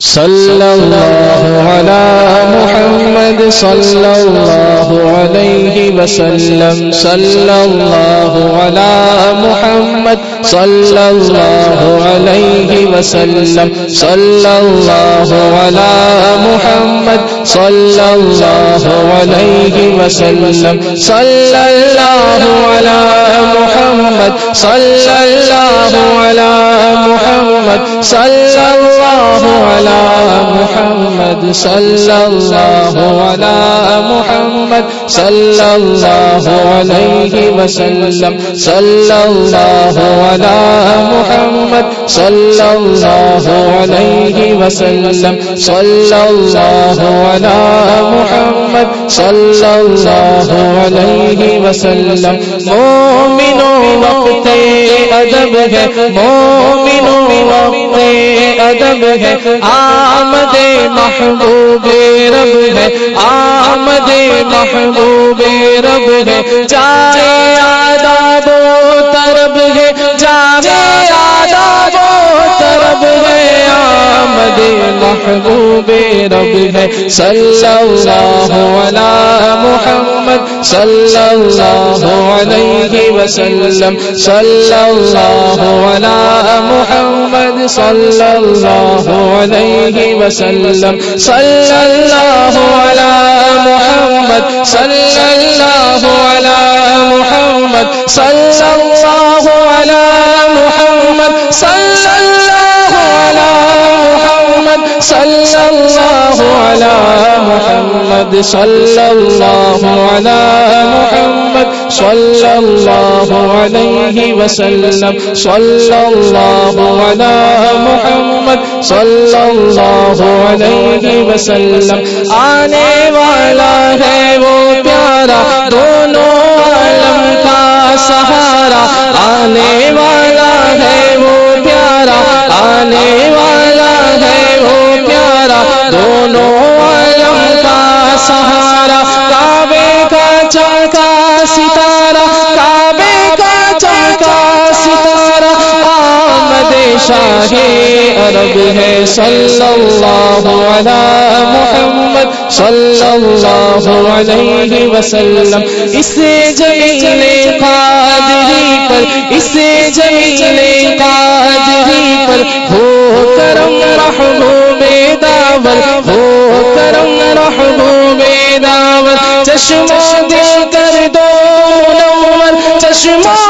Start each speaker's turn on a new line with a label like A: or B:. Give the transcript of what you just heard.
A: صلى الله على محمد صلى الله عليه وسلم. صلى الله على محمد صلى الله عليه وسلم. صلى الله على محمد صلى الله عليه وسلم. صلى الله على محمد صلى الله على محمد، صلى الله على محمد، صلى الله على محمد صلى الله عليه وسلم صلى الله على محمد صلى الله عليه وسلم، صلى الله على محمد صلى الله عليه وسلم. مومن وقت ادب ہے، مومن وقت ادب ہے. آمد محبوب رب ہے، آمد محبوب رب ہے. جائے آداب و طرب ہے، جائے آداب و طرب ہے. آمد محبوب رب ہے. صلی اللہ علی محمد. صلی اللہ علیہ وسلم. صلی اللہ علی محمد. صلی اللہ علیہ وسلم. صلی اللہ علی محمد. صلی اللہ علی محمد. صلی اللہ علی محمد. صلی محمد صلی اللہ علی محمد صلی اللہ علی محمد صلی اللہ علیہ وسلم صلی اللہ علی محمد صلی اللہ علیہ وسلم۔ آنے والا ہے وہ پیارا، دونوں شاہ عرب ہے صلی اللہ علی محمد صلی اللہ علیہ وسلم۔ اسے جمیل قادری پر، اسے جمیل قادری پر۔ ہو کرم رحمو محبوب داور ہو کرم رحمو محبوب داور چشموں دل کر دو منور چشموں